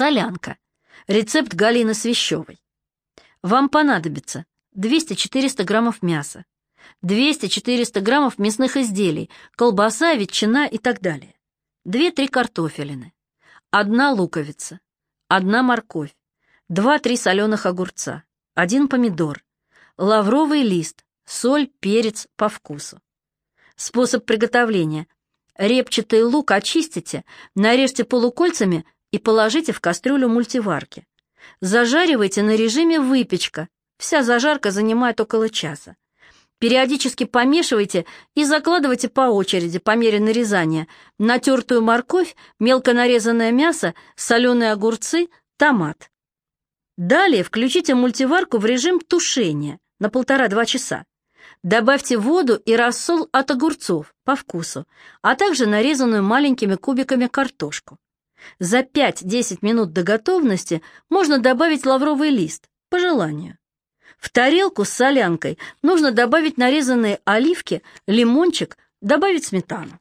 Солянка. Рецепт Галины Свящевой. Вам понадобится 200-400 граммов мяса, 200-400 граммов мясных изделий, колбаса, ветчина и так далее, 2-3 картофелины, одна луковица, одна морковь, 2-3 соленых огурца, один помидор, лавровый лист, соль, перец по вкусу. Способ приготовления. Репчатый лук очистите, нарежьте полукольцами и положите в кастрюлю мультиварки. Зажаривайте на режиме выпечка. Вся зажарка занимает около часа. Периодически помешивайте и закладывайте по очереди, по мере нарезания, натертую морковь, мелко нарезанное мясо, соленые огурцы, томат. Далее включите мультиварку в режим тушения на полтора-два часа. Добавьте воду и рассол от огурцов по вкусу, а также нарезанную маленькими кубиками картошку. За 5-10 минут до готовности можно добавить лавровый лист, по желанию. В тарелку с солянкой нужно добавить нарезанные оливки, лимончик, добавить сметану.